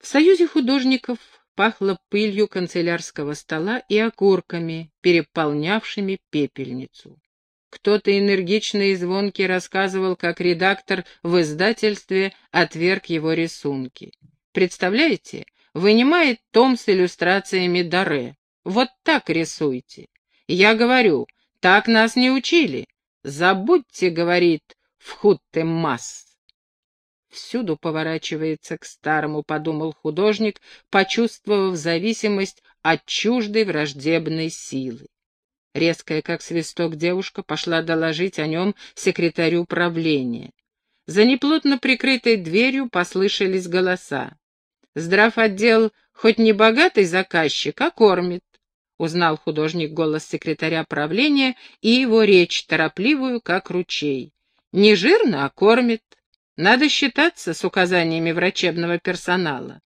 В союзе художников пахло пылью канцелярского стола и окурками, переполнявшими пепельницу. Кто-то энергичный и звонкий рассказывал, как редактор в издательстве отверг его рисунки. Представляете, вынимает том с иллюстрациями Даре. Вот так рисуйте. Я говорю, так нас не учили. Забудьте, говорит, в хутте масс. Всюду поворачивается к старому, подумал художник, почувствовав зависимость от чуждой враждебной силы. Резкая, как свисток, девушка пошла доложить о нем секретарю правления. За неплотно прикрытой дверью послышались голоса. Здрав отдел хоть не богатый заказчик, а кормит. Узнал художник голос секретаря правления и его речь, торопливую, как ручей. Не жирно, а кормит. Надо считаться с указаниями врачебного персонала.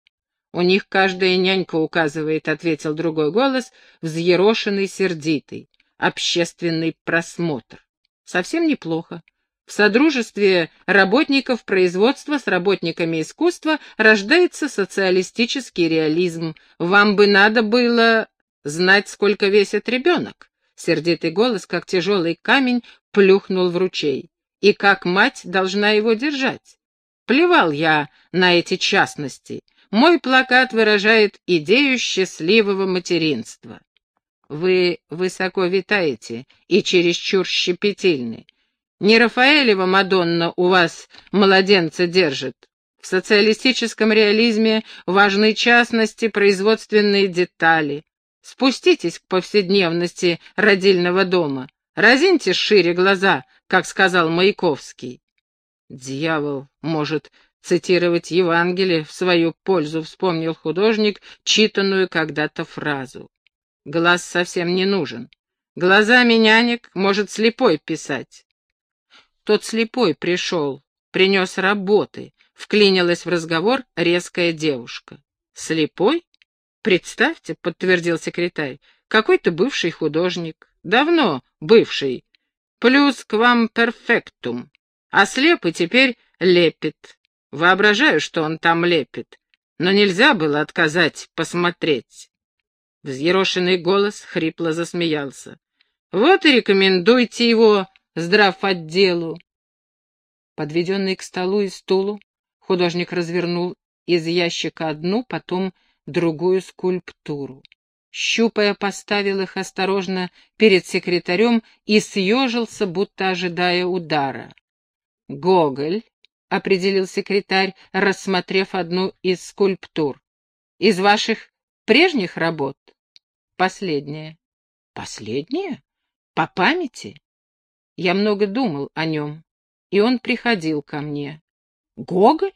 У них каждая нянька указывает, — ответил другой голос, взъерошенный, сердитый. Общественный просмотр. Совсем неплохо. В содружестве работников производства с работниками искусства рождается социалистический реализм. Вам бы надо было знать, сколько весит ребенок. Сердитый голос, как тяжелый камень, плюхнул в ручей и как мать должна его держать. Плевал я на эти частности. Мой плакат выражает идею счастливого материнства. Вы высоко витаете и чересчур щепетильны. Не Рафаэлева Мадонна у вас младенца держит. В социалистическом реализме важны частности, производственные детали. Спуститесь к повседневности родильного дома. Разиньте шире глаза, как сказал Маяковский. Дьявол может цитировать Евангелие в свою пользу, вспомнил художник читанную когда-то фразу. Глаз совсем не нужен. Глазами нянек может слепой писать. Тот слепой пришел, принес работы, вклинилась в разговор резкая девушка. Слепой? Представьте, подтвердил секретарь, какой-то бывший художник. Давно бывший, Плюс к вам перфектум. А слепый теперь лепит. Воображаю, что он там лепит. Но нельзя было отказать посмотреть. Взъерошенный голос хрипло засмеялся. Вот и рекомендуйте его здрав отделу. Подведенный к столу и стулу, художник развернул из ящика одну, потом другую скульптуру щупая, поставил их осторожно перед секретарем и съежился, будто ожидая удара. «Гоголь», — определил секретарь, рассмотрев одну из скульптур, — «из ваших прежних работ?» «Последняя». «Последняя? По памяти?» Я много думал о нем, и он приходил ко мне. «Гоголь?»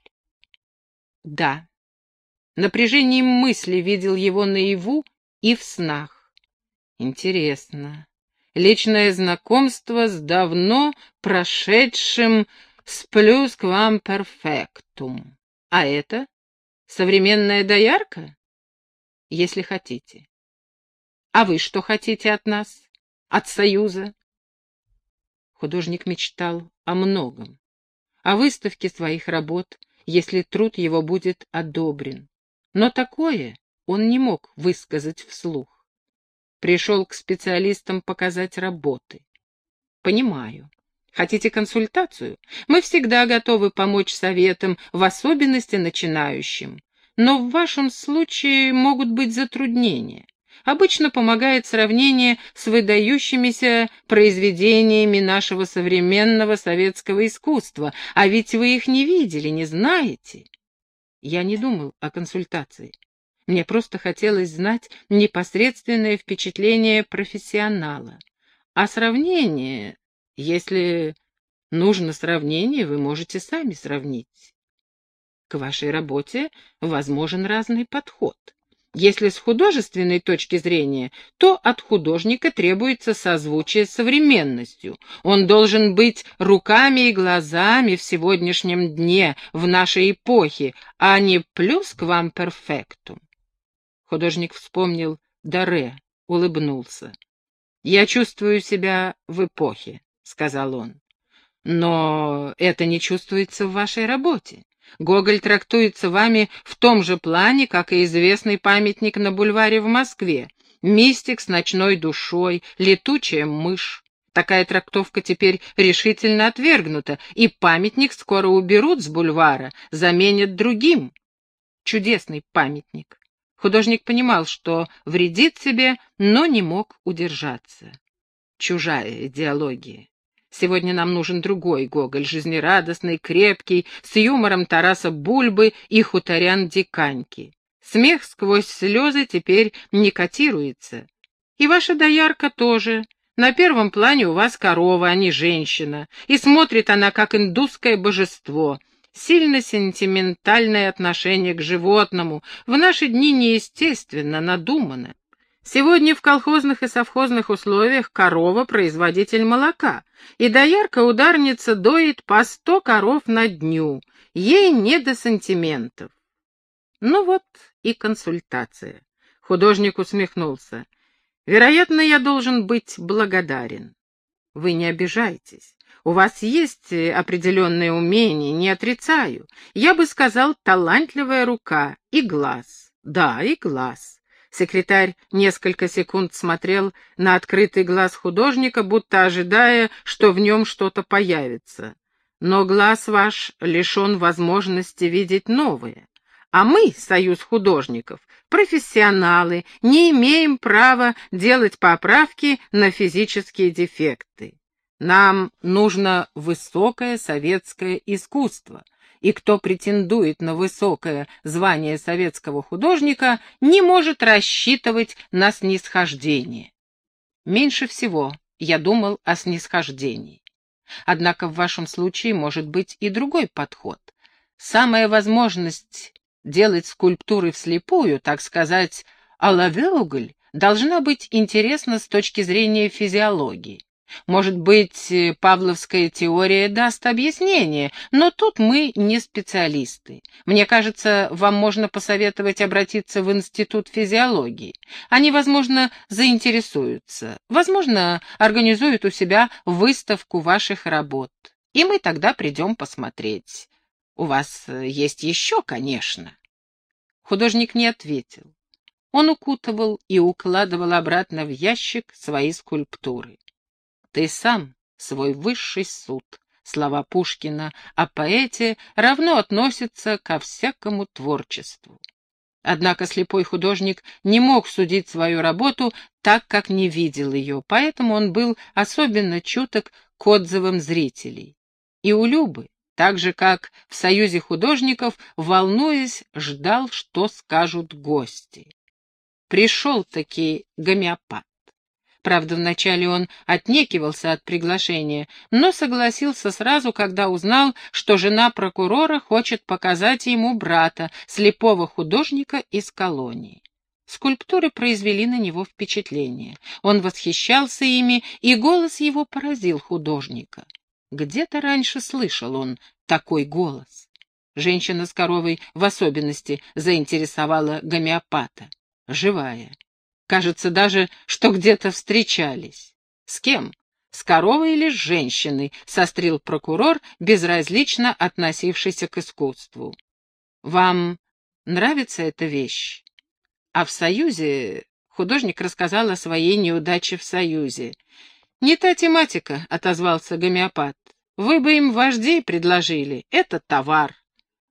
«Да». Напряжением мысли видел его наяву и в снах. Интересно. Личное знакомство с давно прошедшим «сплюс к вам перфектум». А это? Современная доярка? Если хотите. А вы что хотите от нас? От Союза? Художник мечтал о многом. О выставке своих работ, если труд его будет одобрен. Но такое он не мог высказать вслух. Пришел к специалистам показать работы. Понимаю. Хотите консультацию? Мы всегда готовы помочь советам, в особенности начинающим. Но в вашем случае могут быть затруднения. Обычно помогает сравнение с выдающимися произведениями нашего современного советского искусства, а ведь вы их не видели, не знаете. Я не думал о консультации. Мне просто хотелось знать непосредственное впечатление профессионала. А сравнение, если нужно сравнение, вы можете сами сравнить. К вашей работе возможен разный подход. Если с художественной точки зрения, то от художника требуется созвучие с современностью. Он должен быть руками и глазами в сегодняшнем дне, в нашей эпохе, а не плюс к вам перфектум. Художник вспомнил Даре, улыбнулся. «Я чувствую себя в эпохе», — сказал он. «Но это не чувствуется в вашей работе. Гоголь трактуется вами в том же плане, как и известный памятник на бульваре в Москве. Мистик с ночной душой, летучая мышь. Такая трактовка теперь решительно отвергнута, и памятник скоро уберут с бульвара, заменят другим. Чудесный памятник. Художник понимал, что вредит себе, но не мог удержаться. Чужая идеология. Сегодня нам нужен другой Гоголь, жизнерадостный, крепкий, с юмором Тараса Бульбы и хуторян Диканьки. Смех сквозь слезы теперь не котируется. И ваша доярка тоже. На первом плане у вас корова, а не женщина, и смотрит она как индусское божество. Сильно сентиментальное отношение к животному, в наши дни неестественно, надуманно. Сегодня в колхозных и совхозных условиях корова — производитель молока, и доярка-ударница доит по сто коров на дню, ей не до сантиментов. Ну вот и консультация. Художник усмехнулся. Вероятно, я должен быть благодарен. Вы не обижайтесь. У вас есть определенные умения, не отрицаю. Я бы сказал, талантливая рука и глаз. Да, и глаз. Секретарь несколько секунд смотрел на открытый глаз художника, будто ожидая, что в нем что-то появится. Но глаз ваш лишен возможности видеть новое. А мы, союз художников, профессионалы, не имеем права делать поправки на физические дефекты. Нам нужно высокое советское искусство, и кто претендует на высокое звание советского художника, не может рассчитывать на снисхождение. Меньше всего я думал о снисхождении. Однако в вашем случае может быть и другой подход. Самая возможность делать скульптуры вслепую, так сказать, а должна быть интересна с точки зрения физиологии. Может быть, э, павловская теория даст объяснение, но тут мы не специалисты. Мне кажется, вам можно посоветовать обратиться в Институт физиологии. Они, возможно, заинтересуются, возможно, организуют у себя выставку ваших работ. И мы тогда придем посмотреть. У вас э, есть еще, конечно. Художник не ответил. Он укутывал и укладывал обратно в ящик свои скульптуры. Ты сам свой высший суд. Слова Пушкина о поэте равно относятся ко всякому творчеству. Однако слепой художник не мог судить свою работу так, как не видел ее, поэтому он был особенно чуток к отзывам зрителей. И у Любы, так же, как в Союзе художников, волнуясь, ждал, что скажут гости. Пришел-таки гомеопат. Правда, вначале он отнекивался от приглашения, но согласился сразу, когда узнал, что жена прокурора хочет показать ему брата, слепого художника из колонии. Скульптуры произвели на него впечатление. Он восхищался ими, и голос его поразил художника. Где-то раньше слышал он такой голос. Женщина с коровой в особенности заинтересовала гомеопата. Живая, Кажется даже, что где-то встречались. С кем? С коровой или с женщиной? Сострил прокурор, безразлично относившийся к искусству. Вам нравится эта вещь? А в Союзе... Художник рассказал о своей неудаче в Союзе. «Не та тематика», — отозвался гомеопат. «Вы бы им вождей предложили. Это товар.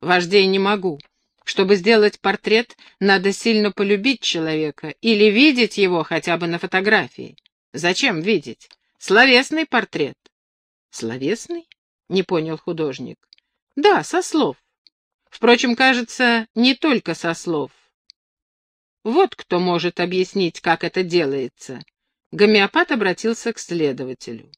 Вождей не могу. Чтобы сделать портрет, надо сильно полюбить человека или видеть его хотя бы на фотографии. Зачем видеть? Словесный портрет. Словесный? Не понял художник. Да, со слов. Впрочем, кажется, не только со слов. Вот кто может объяснить, как это делается. Гомеопат обратился к следователю.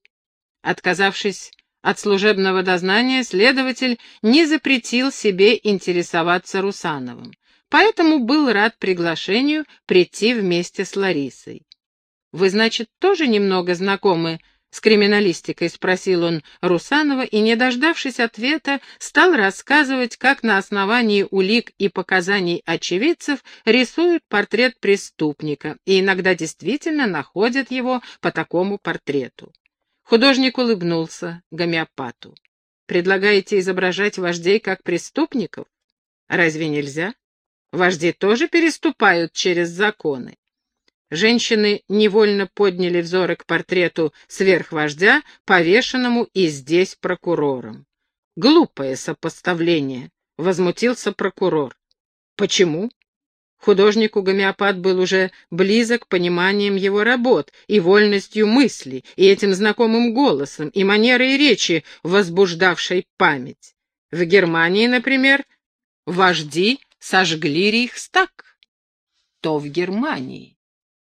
Отказавшись от служебного дознания следователь не запретил себе интересоваться Русановым, поэтому был рад приглашению прийти вместе с Ларисой. «Вы, значит, тоже немного знакомы с криминалистикой?» — спросил он Русанова и, не дождавшись ответа, стал рассказывать, как на основании улик и показаний очевидцев рисуют портрет преступника и иногда действительно находят его по такому портрету. Художник улыбнулся гомеопату. Предлагаете изображать вождей как преступников? Разве нельзя? Вожди тоже переступают через законы. Женщины невольно подняли взоры к портрету сверхвождя, повешенному и здесь прокурором. Глупое сопоставление, — возмутился прокурор. Почему? Художнику-гомеопат был уже близок пониманием его работ и вольностью мысли, и этим знакомым голосом, и манерой речи, возбуждавшей память. В Германии, например, вожди сожгли Рейхстаг. То в Германии.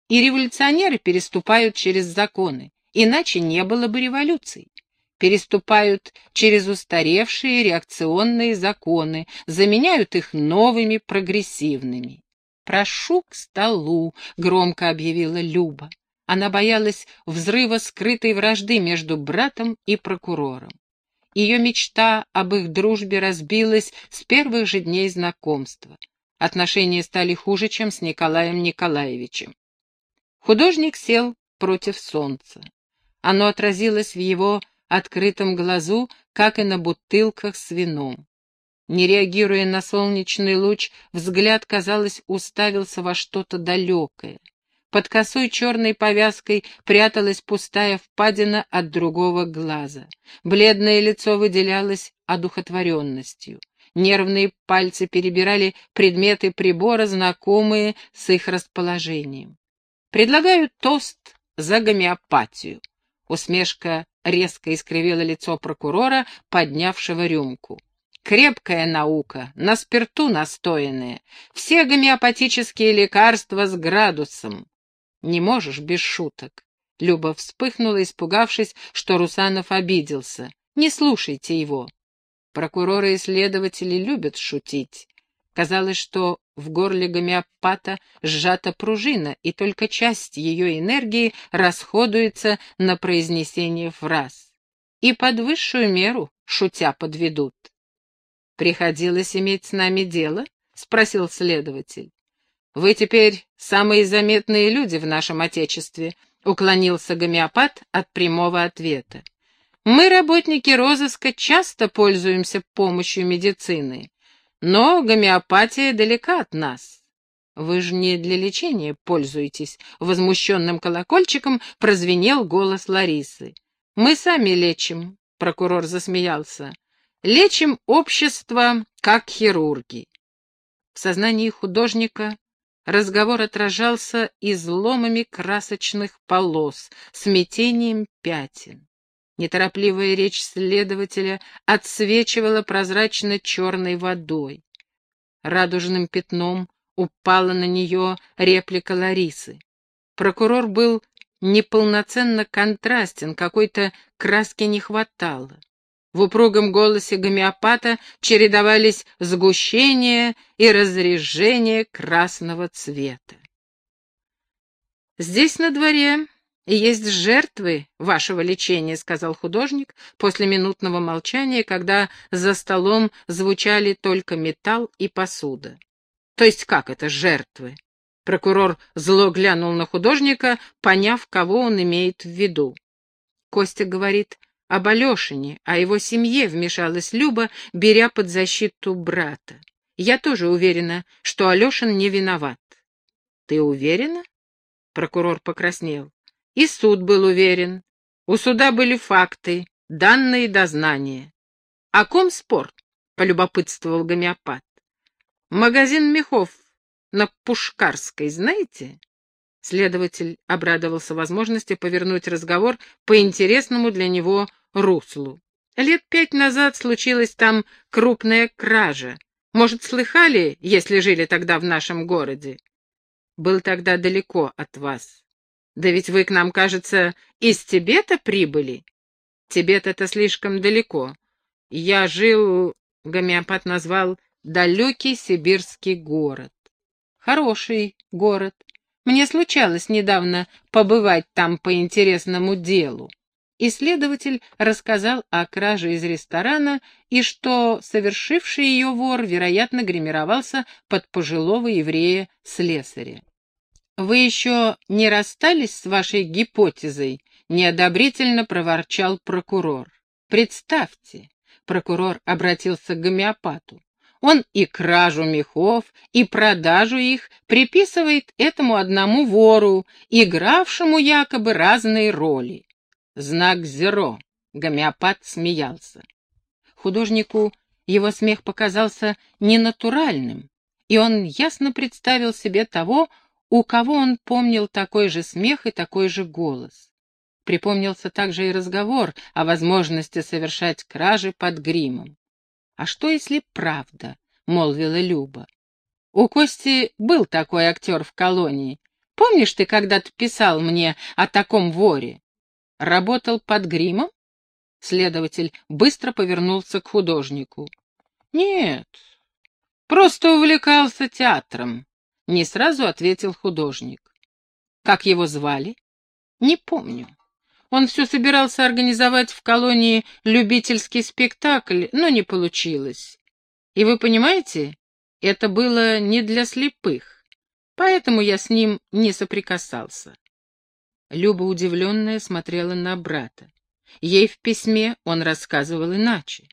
И революционеры переступают через законы, иначе не было бы революций переступают через устаревшие реакционные законы, заменяют их новыми прогрессивными. «Прошу к столу», — громко объявила Люба. Она боялась взрыва скрытой вражды между братом и прокурором. Ее мечта об их дружбе разбилась с первых же дней знакомства. Отношения стали хуже, чем с Николаем Николаевичем. Художник сел против солнца. Оно отразилось в его открытом глазу, как и на бутылках с вином. Не реагируя на солнечный луч, взгляд, казалось, уставился во что-то далекое. Под косой черной повязкой пряталась пустая впадина от другого глаза. Бледное лицо выделялось одухотворенностью. Нервные пальцы перебирали предметы прибора, знакомые с их расположением. «Предлагаю тост за гомеопатию». Усмешка резко искривила лицо прокурора, поднявшего рюмку. Крепкая наука, на спирту настоянная. Все гомеопатические лекарства с градусом. Не можешь без шуток. Люба вспыхнула, испугавшись, что Русанов обиделся. Не слушайте его. Прокуроры и следователи любят шутить. Казалось, что в горле гомеопата сжата пружина, и только часть ее энергии расходуется на произнесение фраз. И под высшую меру, шутя, подведут. «Приходилось иметь с нами дело?» — спросил следователь. «Вы теперь самые заметные люди в нашем Отечестве», — уклонился гомеопат от прямого ответа. «Мы, работники розыска, часто пользуемся помощью медицины, но гомеопатия далека от нас». «Вы же не для лечения пользуетесь», — возмущенным колокольчиком прозвенел голос Ларисы. «Мы сами лечим», — прокурор засмеялся. Лечим общество, как хирурги. В сознании художника разговор отражался изломами красочных полос, смятением пятен. Неторопливая речь следователя отсвечивала прозрачно-черной водой. Радужным пятном упала на нее реплика Ларисы. Прокурор был неполноценно контрастен, какой-то краски не хватало. В упругом голосе гомеопата чередовались сгущение и разрежение красного цвета. «Здесь на дворе есть жертвы вашего лечения», — сказал художник после минутного молчания, когда за столом звучали только металл и посуда. «То есть как это жертвы?» Прокурор зло глянул на художника, поняв, кого он имеет в виду. Костя говорит, об Алешине, о его семье вмешалась Люба, беря под защиту брата. Я тоже уверена, что Алешин не виноват. Ты уверена? Прокурор покраснел. И суд был уверен. У суда были факты, данные дознания. О ком спор? Полюбопытствовал гомеопат. Магазин мехов на Пушкарской, знаете? Следователь обрадовался возможности повернуть разговор по интересному для него руслу. Лет пять назад случилась там крупная кража. Может, слыхали, если жили тогда в нашем городе? Был тогда далеко от вас. Да ведь вы к нам, кажется, из Тибета прибыли. Тибет — это слишком далеко. Я жил, гомеопат назвал, далекий сибирский город. Хороший город. Мне случалось недавно побывать там по интересному делу. Исследователь рассказал о краже из ресторана и что совершивший ее вор, вероятно, гримировался под пожилого еврея-слесаря. «Вы еще не расстались с вашей гипотезой?» — неодобрительно проворчал прокурор. «Представьте, прокурор обратился к гомеопату. Он и кражу мехов, и продажу их приписывает этому одному вору, игравшему якобы разные роли. Знак зеро. Гомеопат смеялся. Художнику его смех показался ненатуральным, и он ясно представил себе того, у кого он помнил такой же смех и такой же голос. Припомнился также и разговор о возможности совершать кражи под гримом. «А что, если правда?» — молвила Люба. «У Кости был такой актер в колонии. Помнишь, ты когда-то писал мне о таком воре? Работал под гримом?» Следователь быстро повернулся к художнику. «Нет, просто увлекался театром», — не сразу ответил художник. «Как его звали?» «Не помню. Он все собирался организовать в колонии любительский спектакль, но не получилось. И вы понимаете, это было не для слепых, поэтому я с ним не соприкасался. Люба, удивленная, смотрела на брата. Ей в письме он рассказывал иначе.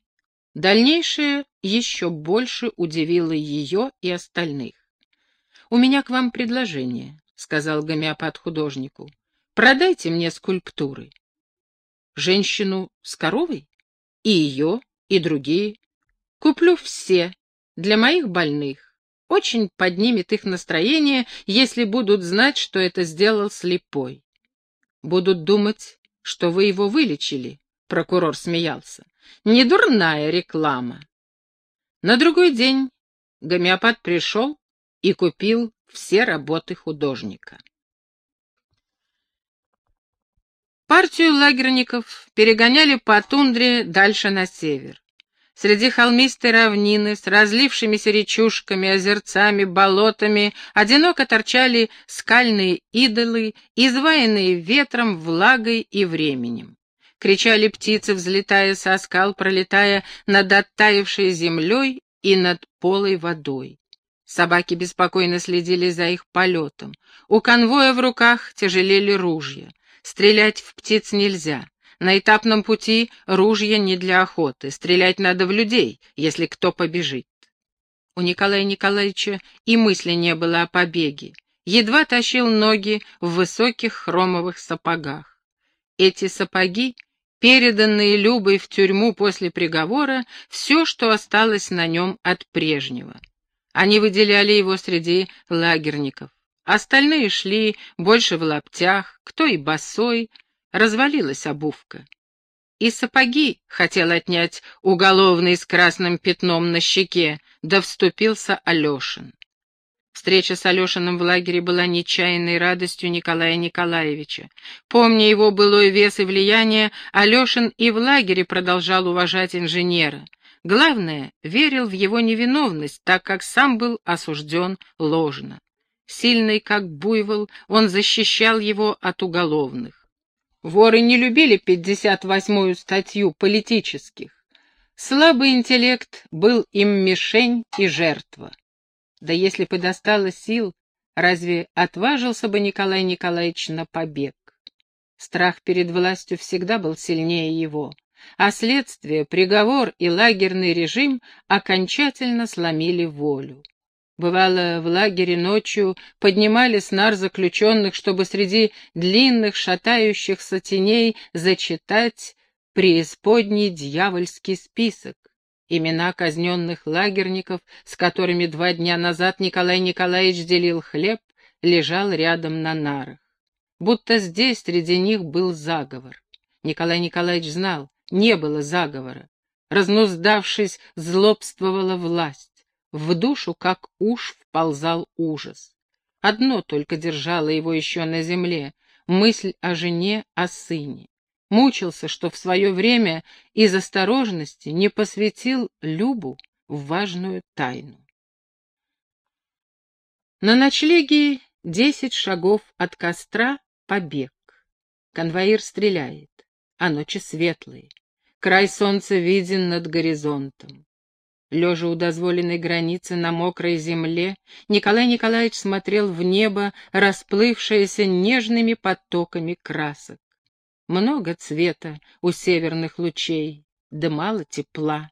Дальнейшее еще больше удивило ее и остальных. «У меня к вам предложение», — сказал гомеопат художнику. Продайте мне скульптуры. Женщину с коровой? И ее, и другие. Куплю все, для моих больных. Очень поднимет их настроение, если будут знать, что это сделал слепой. Будут думать, что вы его вылечили, прокурор смеялся. Не дурная реклама. На другой день гомеопат пришел и купил все работы художника. Партию лагерников перегоняли по тундре дальше на север. Среди холмистой равнины с разлившимися речушками, озерцами, болотами одиноко торчали скальные идолы, изваянные ветром, влагой и временем. Кричали птицы, взлетая со скал, пролетая над оттаившей землей и над полой водой. Собаки беспокойно следили за их полетом. У конвоя в руках тяжелели ружья. Стрелять в птиц нельзя. На этапном пути ружья не для охоты. Стрелять надо в людей, если кто побежит. У Николая Николаевича и мысли не было о побеге. Едва тащил ноги в высоких хромовых сапогах. Эти сапоги, переданные Любой в тюрьму после приговора, все, что осталось на нем от прежнего. Они выделяли его среди лагерников. Остальные шли больше в лаптях, кто и босой, развалилась обувка. И сапоги хотел отнять уголовный с красным пятном на щеке, да вступился Алешин. Встреча с Алешиным в лагере была нечаянной радостью Николая Николаевича. Помня его былой вес и влияние, Алешин и в лагере продолжал уважать инженера. Главное, верил в его невиновность, так как сам был осужден ложно. Сильный, как буйвол, он защищал его от уголовных. Воры не любили 58-ю статью политических. Слабый интеллект был им мишень и жертва. Да если бы достало сил, разве отважился бы Николай Николаевич на побег? Страх перед властью всегда был сильнее его, а следствие, приговор и лагерный режим окончательно сломили волю. Бывало, в лагере ночью поднимали с нар заключенных, чтобы среди длинных шатающихся теней зачитать преисподний дьявольский список. Имена казненных лагерников, с которыми два дня назад Николай Николаевич делил хлеб, лежал рядом на нарах. Будто здесь среди них был заговор. Николай Николаевич знал, не было заговора. Разнуздавшись, злобствовала власть. В душу, как уж, вползал ужас. Одно только держало его еще на земле — мысль о жене, о сыне. Мучился, что в свое время из осторожности не посвятил Любу в важную тайну. На ночлеге десять шагов от костра — побег. Конвоир стреляет, а ночи светлые. Край солнца виден над горизонтом. Лежа у дозволенной границы на мокрой земле, Николай Николаевич смотрел в небо, расплывшееся нежными потоками красок. Много цвета у северных лучей, да мало тепла.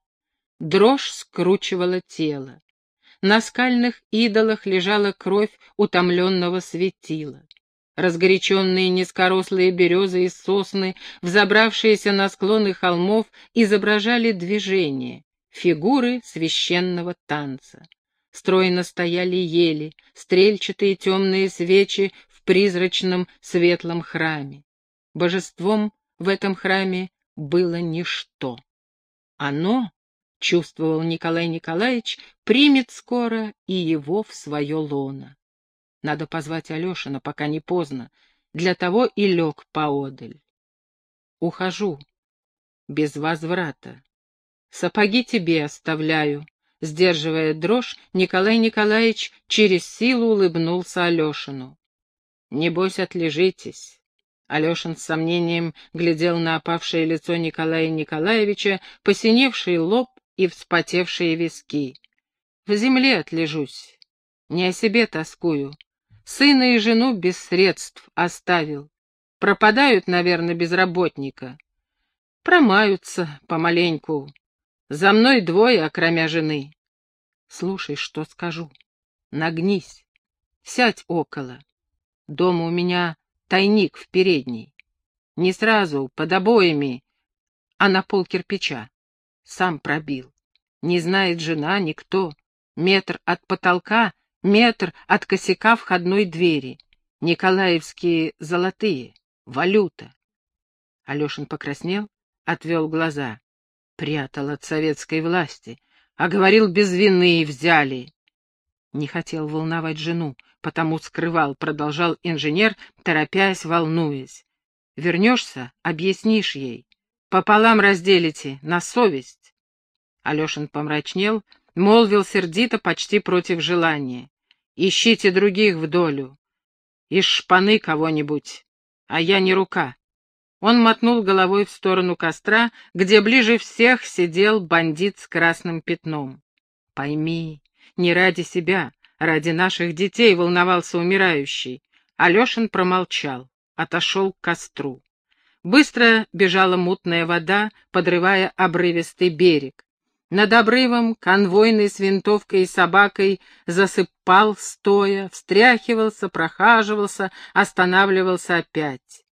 Дрожь скручивала тело. На скальных идолах лежала кровь утомленного светила. Разгоряченные низкорослые березы и сосны, взобравшиеся на склоны холмов, изображали движение, фигуры священного танца. Стройно стояли ели, стрельчатые темные свечи в призрачном светлом храме. Божеством в этом храме было ничто. Оно, чувствовал Николай Николаевич, примет скоро и его в свое лоно. Надо позвать Алешина, пока не поздно. Для того и лег поодаль. Ухожу. Без возврата. Сапоги тебе оставляю. Сдерживая дрожь, Николай Николаевич через силу улыбнулся Алешину. Небось, отлежитесь. Алешин с сомнением глядел на опавшее лицо Николая Николаевича, посиневший лоб и вспотевшие виски. В земле отлежусь. Не о себе тоскую. Сына и жену без средств оставил. Пропадают, наверное, без работника. Промаются помаленьку. За мной двое, окромя жены. Слушай, что скажу. Нагнись. Сядь около. Дома у меня тайник в передней. Не сразу, под обоями, а на пол кирпича. Сам пробил. Не знает жена, никто. Метр от потолка метр от косяка входной двери. Николаевские золотые, валюта. Алешин покраснел, отвел глаза. Прятал от советской власти, а говорил, без вины взяли. Не хотел волновать жену, потому скрывал, продолжал инженер, торопясь, волнуясь. Вернешься, объяснишь ей. Пополам разделите, на совесть. Алешин помрачнел, молвил сердито, почти против желания. «Ищите других в долю. Из шпаны кого-нибудь, а я не рука». Он мотнул головой в сторону костра, где ближе всех сидел бандит с красным пятном. «Пойми, не ради себя, ради наших детей волновался умирающий». Алешин промолчал, отошел к костру. Быстро бежала мутная вода, подрывая обрывистый берег. Над обрывом конвойный с винтовкой и собакой засыпал стоя, встряхивался, прохаживался, останавливался опять.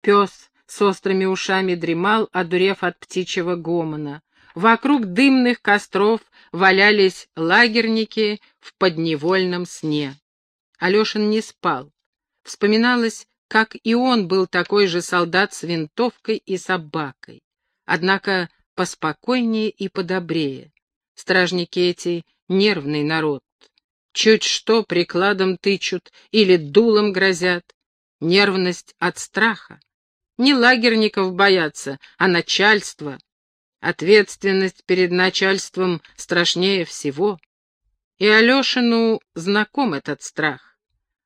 Пес с острыми ушами дремал, одурев от птичьего гомона. Вокруг дымных костров валялись лагерники в подневольном сне. Алешин не спал. Вспоминалось, как и он был такой же солдат с винтовкой и собакой. Однако поспокойнее и подобрее. Стражники эти — нервный народ. Чуть что прикладом тычут или дулом грозят. Нервность от страха. Не лагерников боятся, а начальство. Ответственность перед начальством страшнее всего. И Алешину знаком этот страх.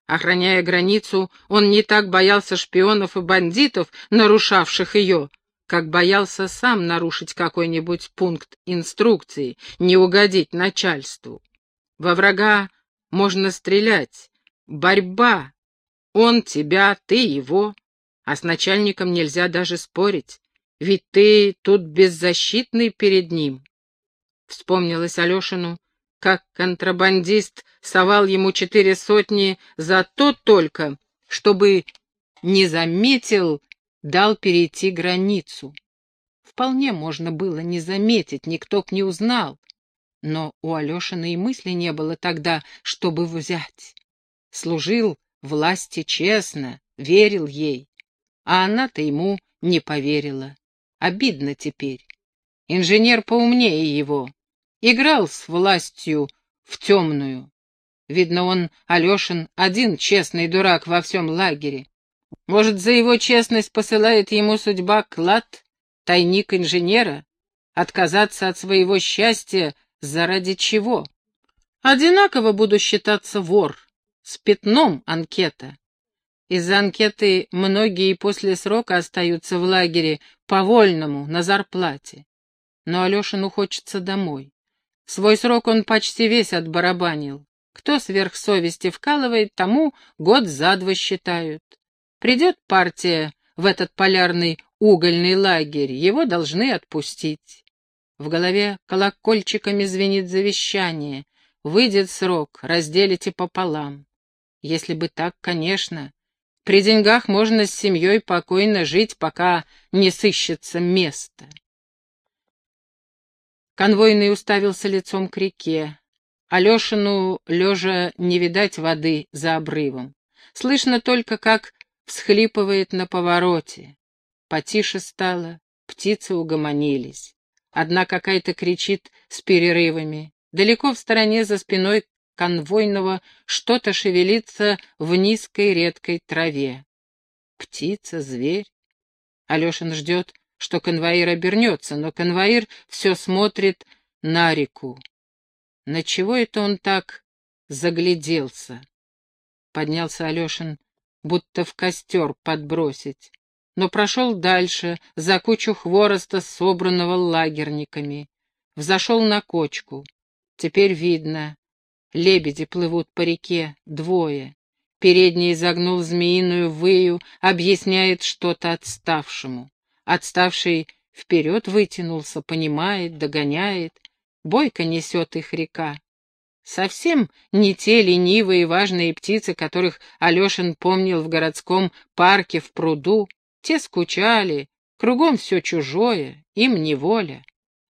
Охраняя границу, он не так боялся шпионов и бандитов, нарушавших ее, как боялся сам нарушить какой-нибудь пункт инструкции, не угодить начальству. Во врага можно стрелять. Борьба. Он тебя, ты его. А с начальником нельзя даже спорить, ведь ты тут беззащитный перед ним. Вспомнилось Алешину, как контрабандист совал ему четыре сотни за то только, чтобы не заметил дал перейти границу. Вполне можно было не заметить, никто б не узнал. Но у Алешина и мысли не было тогда, чтобы взять. Служил власти честно, верил ей. А она-то ему не поверила. Обидно теперь. Инженер поумнее его. Играл с властью в темную. Видно, он, Алешин, один честный дурак во всем лагере. Может, за его честность посылает ему судьба клад, тайник инженера? Отказаться от своего счастья заради чего? Одинаково буду считаться вор. С пятном анкета. Из-за анкеты многие после срока остаются в лагере по-вольному, на зарплате. Но Алешину хочется домой. Свой срок он почти весь отбарабанил. Кто сверх совести вкалывает, тому год за два считают. Придет партия в этот полярный угольный лагерь, его должны отпустить. В голове колокольчиками звенит завещание. Выйдет срок, разделите пополам. Если бы так, конечно. При деньгах можно с семьей покойно жить, пока не сыщется место. Конвойный уставился лицом к реке. Алешину, лежа, не видать воды за обрывом. Слышно только, как всхлипывает на повороте. Потише стало, птицы угомонились. Одна какая-то кричит с перерывами. Далеко в стороне за спиной конвойного что-то шевелится в низкой редкой траве. Птица, зверь. Алешин ждет, что конвоир обернется, но конвоир все смотрит на реку. На чего это он так загляделся? Поднялся Алешин, будто в костер подбросить, но прошел дальше, за кучу хвороста, собранного лагерниками. Взошел на кочку. Теперь видно. Лебеди плывут по реке, двое. Передний изогнул змеиную выю, объясняет что-то отставшему. Отставший вперед вытянулся, понимает, догоняет. Бойко несет их река. Совсем не те ленивые и важные птицы, которых Алешин помнил в городском парке в пруду. Те скучали, кругом все чужое, им неволя,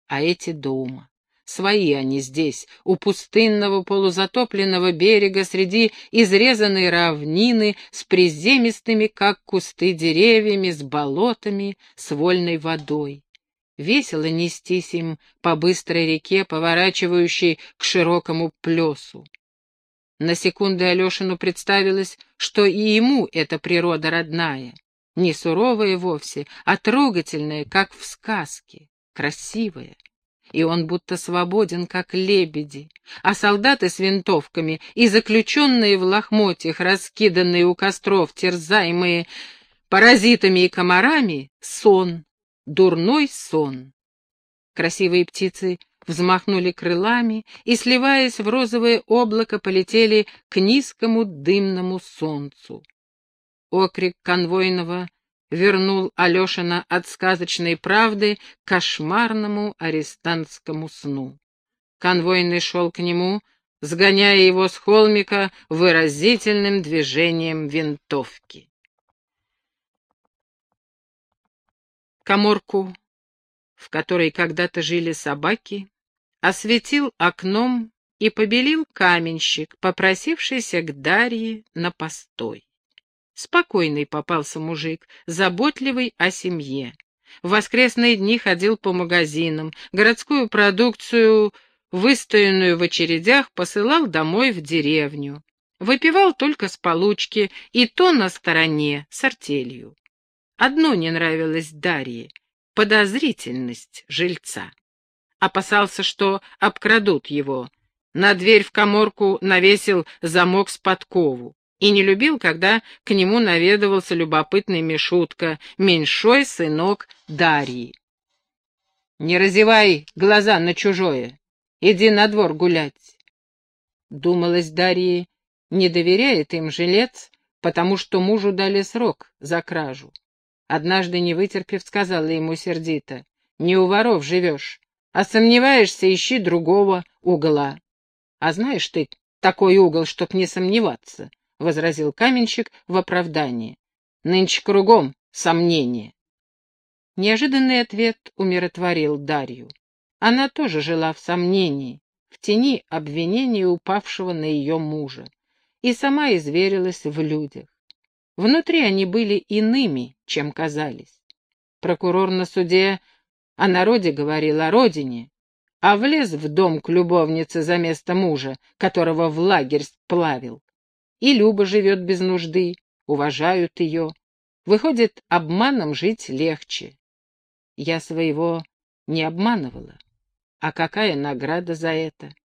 а эти дома. Свои они здесь, у пустынного полузатопленного берега, среди изрезанной равнины, с приземистыми, как кусты, деревьями, с болотами, с вольной водой. Весело нестись им по быстрой реке, поворачивающей к широкому плесу. На секунду Алешину представилось, что и ему эта природа родная, не суровая вовсе, а трогательная, как в сказке, красивая и он будто свободен, как лебеди, а солдаты с винтовками и заключенные в лохмотьях, раскиданные у костров, терзаемые паразитами и комарами, сон, дурной сон. Красивые птицы взмахнули крылами и, сливаясь в розовое облако, полетели к низкому дымному солнцу. Окрик конвойного вернул Алешина от сказочной правды к кошмарному арестантскому сну. Конвойный шел к нему, сгоняя его с холмика выразительным движением винтовки. Коморку, в которой когда-то жили собаки, осветил окном и побелил каменщик, попросившийся к Дарье на постой. Спокойный попался мужик, заботливый о семье. В воскресные дни ходил по магазинам, городскую продукцию, выстоянную в очередях, посылал домой в деревню. Выпивал только с получки, и то на стороне, с артелью. Одно не нравилось Дарье — подозрительность жильца. Опасался, что обкрадут его. На дверь в коморку навесил замок с подкову и не любил, когда к нему наведывался любопытный Мишутка, меньшой сынок Дарьи. «Не разевай глаза на чужое, иди на двор гулять». Думалось Дарье, не доверяет им жилец, потому что мужу дали срок за кражу. Однажды, не вытерпев, сказала ему сердито, «Не у воров живешь, а сомневаешься, ищи другого угла». «А знаешь ты такой угол, чтоб не сомневаться?» — возразил каменщик в оправдании. «Нынче кругом сомнения». Неожиданный ответ умиротворил Дарью. Она тоже жила в сомнении, в тени обвинения упавшего на ее мужа, и сама изверилась в людях. Внутри они были иными, чем казались. Прокурор на суде о народе говорил о родине, а влез в дом к любовнице за место мужа, которого в лагерь сплавил. И Люба живет без нужды, уважают ее. Выходит, обманом жить легче. Я своего не обманывала. А какая награда за это?